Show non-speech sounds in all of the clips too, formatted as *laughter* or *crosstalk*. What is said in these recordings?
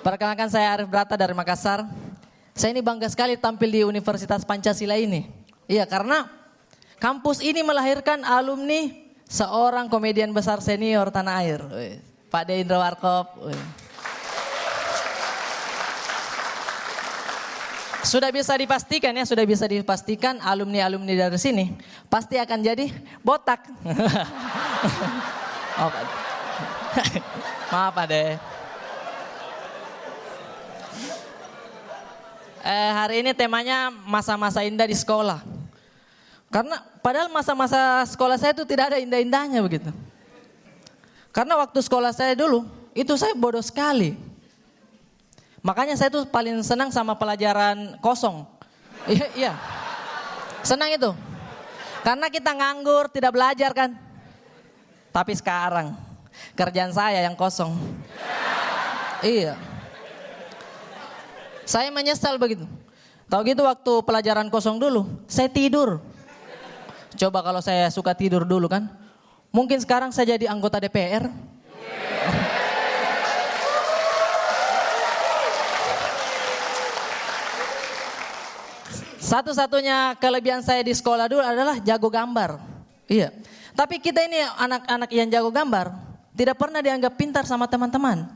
Perkenalkan saya Arif Brata dari Makassar. Saya ini bangga sekali tampil di Universitas Pancasila ini. Iya, karena kampus ini melahirkan alumni seorang komedian besar senior tanah air. Pak De Indra Warkop. Sudah bisa dipastikan ya, sudah bisa dipastikan alumni-alumni dari sini pasti akan jadi botak. *laughs* oh, Maaf Pak De. Eh, hari ini temanya masa-masa indah di sekolah. Karena padahal masa-masa sekolah saya itu tidak ada indah-indahnya begitu. Karena waktu sekolah saya dulu, itu saya bodoh sekali. Makanya saya tuh paling senang sama pelajaran kosong. *laughs* Iya, iya. Senang itu. Karena kita nganggur, tidak belajar kan. Tapi sekarang, kerjaan saya yang kosong. Iya. Saya menyesal begitu. Tahu gitu waktu pelajaran kosong dulu, saya tidur. Coba kalau saya suka tidur dulu kan. Mungkin sekarang saya jadi anggota DPR. Satu-satunya kelebihan saya di sekolah dulu adalah jago gambar. Iya. Tapi kita ini anak-anak yang jago gambar tidak pernah dianggap pintar sama teman-teman.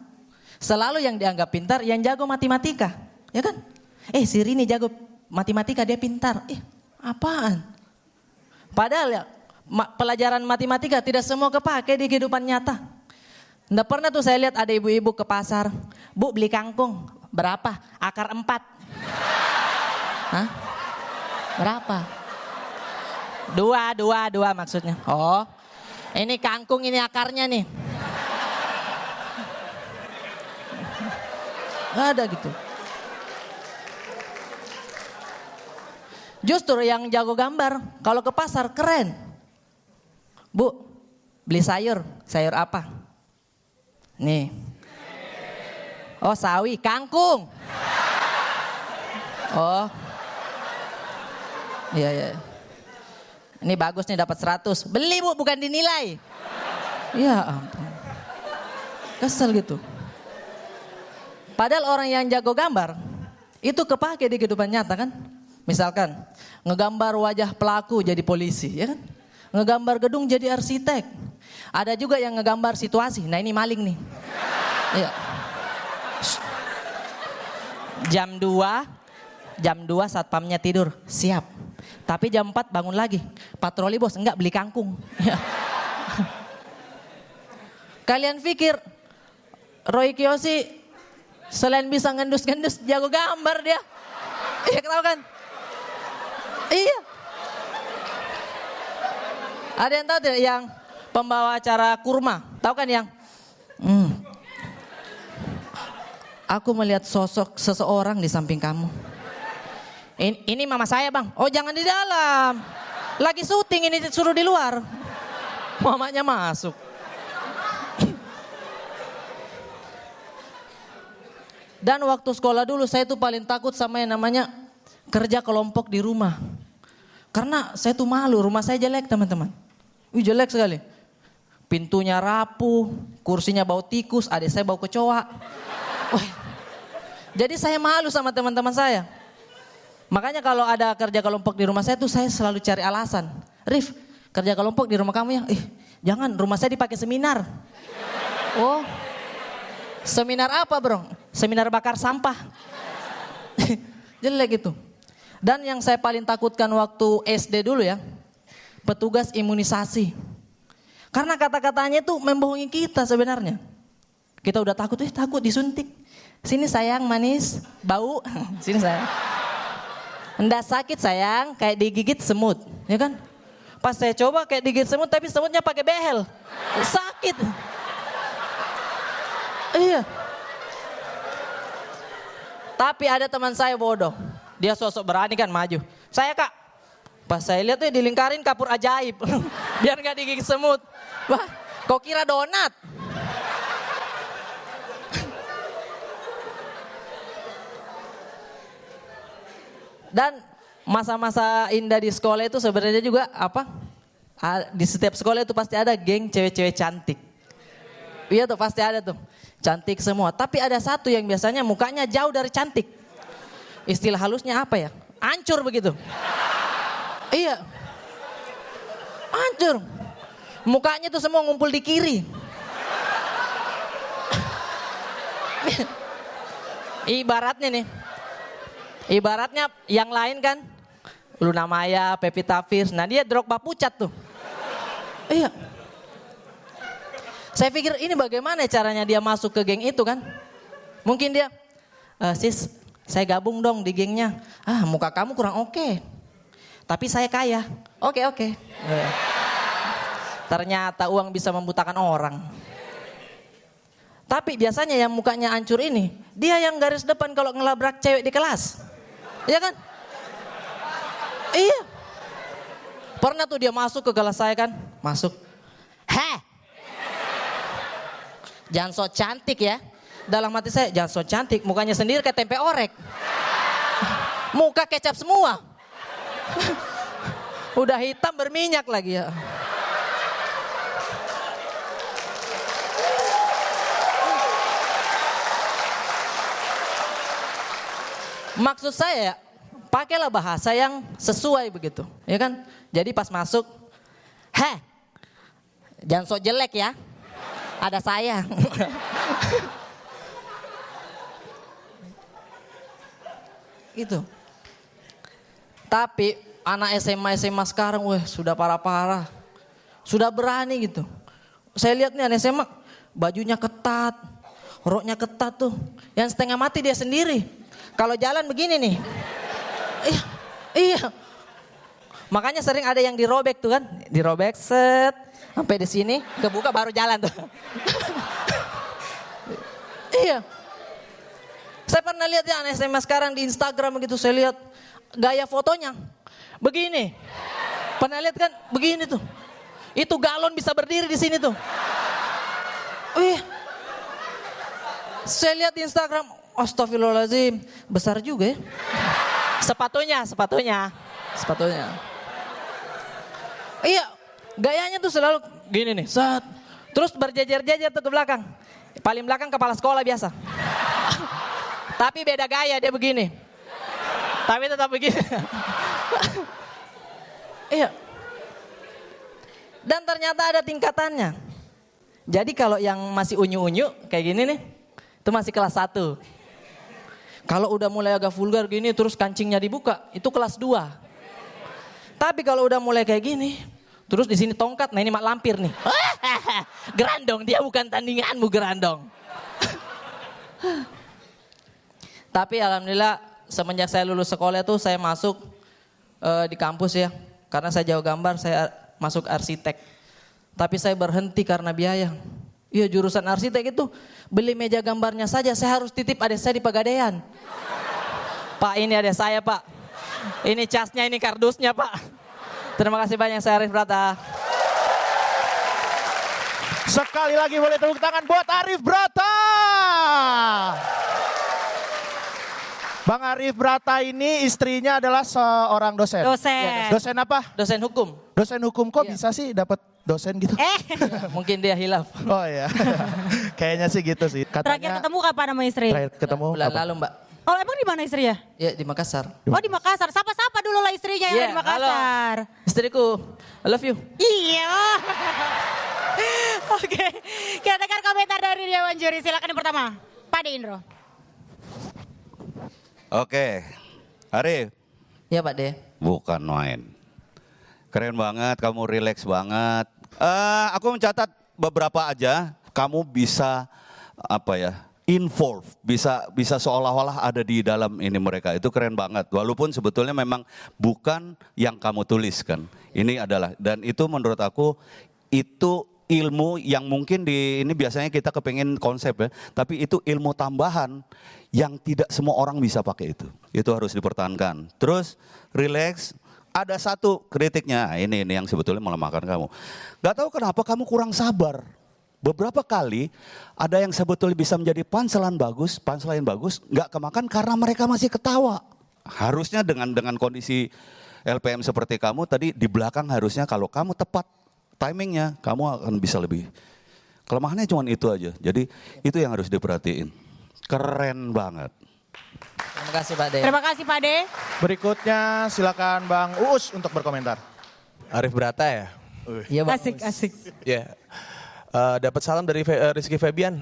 Selalu yang dianggap pintar yang jago matematika. Ya kan? Eh si Rini jago matematika dia pintar. Eh apaan? Padahal ya ma pelajaran matematika tidak semua kepake di kehidupan nyata. Nggak pernah tuh saya lihat ada ibu-ibu ke pasar. Bu beli kangkung. Berapa? Akar empat. Hah? Berapa? Dua, dua, dua maksudnya. Oh, ini kangkung ini akarnya nih. Gak ada gitu. Justru yang jago gambar, kalau ke pasar keren. Bu, beli sayur, sayur apa? Nih. Oh sawi, kangkung. Oh. Iya, iya. Ini bagus nih dapat 100. Beli bu, bukan dinilai. Iya ampun. Kesel gitu. Padahal orang yang jago gambar, itu kepake di kehidupan nyata kan. Misalkan ngegambar wajah pelaku jadi polisi, ya kan? Ngegambar gedung jadi arsitek. Ada juga yang ngegambar situasi. Nah ini maling nih. Iya. Jam 2, jam 2 satpamnya tidur, siap. Tapi jam 4 bangun lagi. Patroli bos, enggak beli kangkung. Ya. Kalian pikir Roy Kiyoshi selain bisa ngendus-ngendus jago gambar dia. Iya kenapa kan? Iya. Ada yang tahu tidak yang pembawa acara kurma? Tahu kan yang? Hmm. Aku melihat sosok seseorang di samping kamu. Ini, ini mama saya bang. Oh jangan di dalam. Lagi syuting ini suruh di luar. Mamanya masuk. Dan waktu sekolah dulu saya tuh paling takut sama yang namanya kerja kelompok di rumah. Karena saya tuh malu, rumah saya jelek teman-teman. Wih jelek sekali. Pintunya rapuh, kursinya bau tikus, adik saya bau kecoa. Wah. Jadi saya malu sama teman-teman saya. Makanya kalau ada kerja kelompok di rumah saya tuh saya selalu cari alasan. Rif, kerja kelompok di rumah kamu ya? Ih, jangan, rumah saya dipakai seminar. Oh, seminar apa bro? Seminar bakar sampah. *laughs* Jelek gitu. Dan yang saya paling takutkan waktu SD dulu ya, petugas imunisasi. Karena kata-katanya itu membohongi kita sebenarnya. Kita udah takut, eh takut disuntik. Sini sayang manis, bau. *laughs* Sini sayang. Enggak sakit sayang, kayak digigit semut, ya kan? Pas saya coba kayak digigit semut tapi semutnya pakai behel. Sakit. Iya. Tapi ada teman saya bodoh. Dia sosok berani kan maju. Saya kak, pas saya lihat tuh dilingkarin kapur ajaib. *laughs* Biar gak digigit semut. Wah, kau kira donat? *laughs* Dan masa-masa indah di sekolah itu sebenarnya juga apa? Di setiap sekolah itu pasti ada geng cewek-cewek cantik. Iya tuh pasti ada tuh. Cantik semua. Tapi ada satu yang biasanya mukanya jauh dari cantik. Istilah halusnya apa ya? Ancur begitu. Iya. Ancur. Mukanya tuh semua ngumpul di kiri. Ibaratnya nih. Ibaratnya yang lain kan. Luna Maya, Pevita Pierce. Nah dia Drogba pucat tuh. Iya. Saya pikir ini bagaimana caranya dia masuk ke geng itu kan. Mungkin dia, e, sis saya gabung dong di gengnya. Ah muka kamu kurang oke. Okay. Tapi saya kaya. Oke okay, oke. Okay. Ternyata uang bisa membutakan orang. Tapi biasanya yang mukanya hancur ini, dia yang garis depan kalau ngelabrak cewek di kelas. Iya kan? Iya. Pernah tuh dia masuk ke kelas saya kan, masuk. Heh. Jangan so cantik ya. Dalam hati saya, jangan so cantik. Mukanya sendiri kayak tempe orek. *laughs* Muka kecap semua. *laughs* Udah hitam berminyak lagi ya. Maksud saya pakailah bahasa yang sesuai begitu, ya kan? Jadi pas masuk, heh, jangan sok jelek ya, ada saya. *laughs* itu. Tapi anak SMA SMA sekarang, wah sudah parah-parah, sudah berani gitu. Saya lihat nih anak SMA, bajunya ketat, roknya ketat tuh, yang setengah mati dia sendiri. Kalau jalan begini nih. Iya, iya. Makanya sering ada yang dirobek tuh kan, dirobek set sampai di sini, kebuka baru jalan tuh. *laughs* iya. Saya pernah lihat ya anak SMA sekarang di Instagram begitu saya lihat gaya fotonya. Begini. Pernah lihat kan begini tuh. Itu galon bisa berdiri di sini tuh. Wih. Saya lihat di Instagram, Astagfirullahaladzim, besar juga ya. Sepatunya, sepatunya, sepatunya. Iya, gayanya tuh selalu gini nih, saat Terus berjejer-jejer tuh ke belakang. Paling belakang kepala sekolah biasa. Tapi beda gaya dia begini. Tapi tetap begini. iya. Dan ternyata ada tingkatannya. Jadi kalau yang masih unyu-unyu kayak gini nih, itu masih kelas 1. Kalau udah mulai agak vulgar gini terus kancingnya dibuka, itu kelas 2. Tapi kalau udah mulai kayak gini, terus di sini tongkat, nah ini mak lampir nih. *laughs* gerandong, dia bukan tandinganmu gerandong. *laughs* Tapi alhamdulillah semenjak saya lulus sekolah itu saya masuk uh, di kampus ya. Karena saya jauh gambar, saya masuk arsitek. Tapi saya berhenti karena biaya. Iya jurusan arsitek itu beli meja gambarnya saja saya harus titip adik saya di Pegadaian. Pak ini ada saya pak. Ini casnya ini kardusnya pak. Terima kasih banyak saya Arif Brata. Sekali lagi boleh tepuk tangan buat Arif Brata. Bang Arif Brata ini istrinya adalah seorang dosen. Dosen. Ya, dosen apa? Dosen hukum. Dosen hukum kok ya. bisa sih dapat dosen gitu? Eh. mungkin dia hilaf. Oh iya. *laughs* Kayaknya sih gitu sih. Katanya, terakhir ketemu kapan sama istri? Terakhir ketemu bulan apa? lalu mbak. Oh emang di mana istrinya? Ya di Makassar. Oh di Makassar. Sapa-sapa dulu lah istrinya yang yeah, di Makassar. Halo. Istriku, I love you. Iya. *laughs* Oke, okay. kita dengar komentar dari Dewan Juri. Silakan yang pertama, Pak Indro. Oke, Arif. Ya Pak De. Bukan main. Keren banget, kamu rileks banget. Uh, aku mencatat beberapa aja. Kamu bisa apa ya? involve, bisa bisa seolah-olah ada di dalam ini mereka. Itu keren banget. Walaupun sebetulnya memang bukan yang kamu tuliskan. Ini adalah dan itu menurut aku itu ilmu yang mungkin di ini biasanya kita kepengen konsep ya, tapi itu ilmu tambahan yang tidak semua orang bisa pakai itu. Itu harus dipertahankan. Terus relax, ada satu kritiknya, nah, ini ini yang sebetulnya melemahkan kamu. Gak tahu kenapa kamu kurang sabar. Beberapa kali ada yang sebetulnya bisa menjadi panselan bagus, panselain bagus, nggak kemakan karena mereka masih ketawa. Harusnya dengan dengan kondisi LPM seperti kamu tadi di belakang harusnya kalau kamu tepat timingnya kamu akan bisa lebih Kelemahannya cuma itu aja. Jadi itu yang harus diperhatiin. Keren banget. Terima kasih Pak De. Terima kasih Pak De. Berikutnya silakan Bang Uus untuk berkomentar. Arif Brata ya? Iya Bang. Asik, asik. Ya. Eh, Dapat salam dari Fe- eh, Rizky Febian.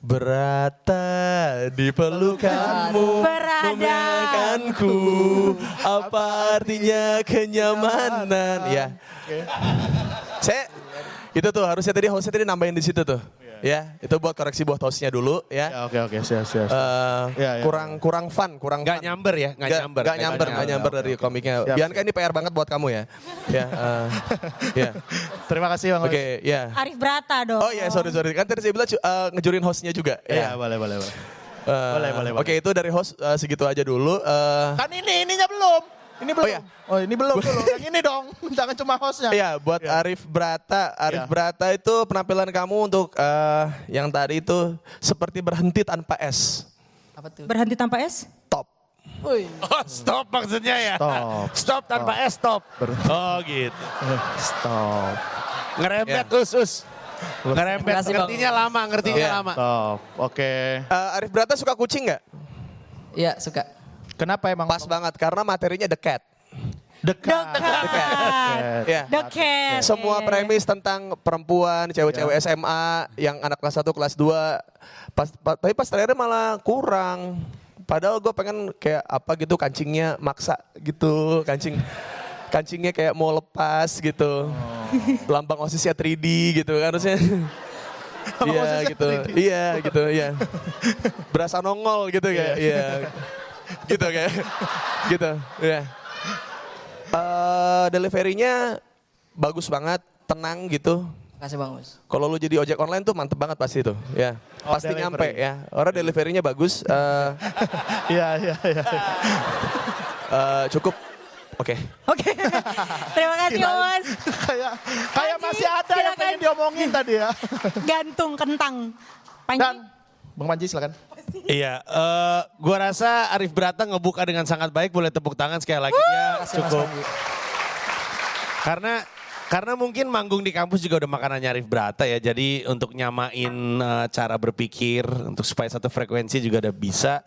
Berata di pelukanmu Berada. Memenangkanku Apa artinya kenyamanan Ya Saya Itu tuh harusnya tadi hostnya tadi nambahin di situ tuh Ya, itu buat koreksi buat hostnya dulu ya. Ya, oke oke siap siap. Eh, Ya, ya. kurang kurang fun, kurang Nggak nyamber ya, nggak nyamber. nggak nyamber, nggak nyamber dari komiknya. Siap, Bianca ini PR banget buat kamu ya. Ya, eh, ya. Terima kasih Bang Oke, ya. Arif Brata dong. Oh iya, sorry sorry. Kan tadi saya bilang eh, ngejurin hostnya juga. Iya, Ya. boleh boleh boleh. Eh, boleh, boleh, Oke, itu dari host eh, segitu aja dulu. Eh, Kan ini ininya belum. Ini belum. iya. Oh, ini belum dulu. *laughs* Yang ini dong. *laughs* Jangan cuma hostnya. Iya, buat Arif Brata. Arif Iya. Brata itu penampilan kamu untuk eh, yang tadi itu seperti berhenti tanpa S. Apa tuh? Berhenti tanpa S? Top. Oh, stop maksudnya ya. Stop. Stop tanpa S, stop. Oh gitu. *laughs* Stop. Ngerempet us us. Ngerempet. Bang. Ngertinya lama, ngertinya Iya. lama. Stop. Oke. Eh, Arif Brata suka kucing nggak? Iya suka. Kenapa emang Pas banget karena materinya The Cat. dekat? Dekat. Ya. The Cat. Semua premis tentang perempuan, cewek-cewek SMA yang anak kelas 1, kelas 2. Pas, pa- tapi pas trailer malah kurang. Padahal gue pengen kayak apa gitu kancingnya maksa gitu. Kancing kancingnya kayak mau lepas gitu. Lambang osisnya 3D gitu kan harusnya. *laughs* Iya osisnya gitu. 3D. Iya gitu ya. Berasa nongol gitu kayak. Iya. gitu kayak. gitu. Iya. Eh, deliverynya bagus banget, tenang gitu. Terima kasih Bang Us. Kalau lu jadi ojek online tuh mantep banget pasti tuh, ya. Oh, pasti delivery. nyampe ya. Orang deliverynya bagus. eh, *laughs* Iya, iya, iya. eh, cukup. Oke. Oke. Terima kasih Mas. *laughs* Kayak kayak masih ada yang silakan. pengen diomongin tadi ya. Gantung kentang. Panji. Dan Bang Panji silakan. Iya, eh gua rasa Arif Brata ngebuka dengan sangat baik. Boleh tepuk tangan sekali lagi ya. Kasih Mas Cukup. Karena karena mungkin manggung di kampus juga udah makanannya Arif Brata ya. Jadi untuk nyamain eh, cara berpikir untuk supaya satu frekuensi juga udah bisa.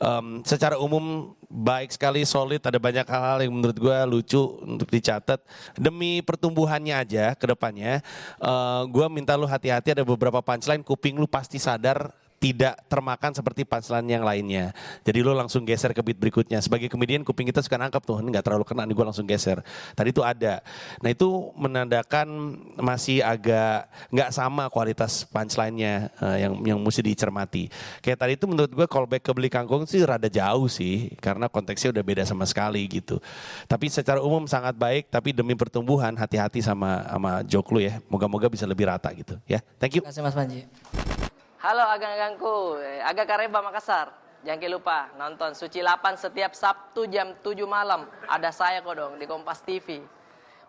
Em, secara umum baik sekali, solid. Ada banyak hal-hal yang menurut gue lucu untuk dicatat. Demi pertumbuhannya aja ke depannya. eh, gue minta lu hati-hati ada beberapa punchline kuping lu pasti sadar tidak termakan seperti punchline yang lainnya. Jadi lo langsung geser ke beat berikutnya. Sebagai komedian kuping kita suka nangkep tuh, ini nggak terlalu kena nih gue langsung geser. Tadi itu ada. Nah itu menandakan masih agak nggak sama kualitas punchline-nya eh, yang yang mesti dicermati. Kayak tadi itu menurut gue callback ke beli kangkung sih rada jauh sih, karena konteksnya udah beda sama sekali gitu. Tapi secara umum sangat baik, tapi demi pertumbuhan hati-hati sama sama joke lu ya. Moga-moga bisa lebih rata gitu ya. Thank you. Terima kasih Mas Panji. Halo agang-agangku, eh, Aga Kareba Makassar. Jangan lupa nonton Suci 8 setiap Sabtu jam 7 malam. Ada saya kok dong di Kompas TV.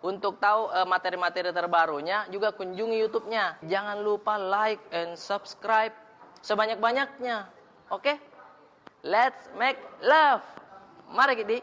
Untuk tahu eh, materi-materi terbarunya juga kunjungi YouTube-nya. Jangan lupa like and subscribe sebanyak-banyaknya. Oke? Let's make love. Mari Gidi.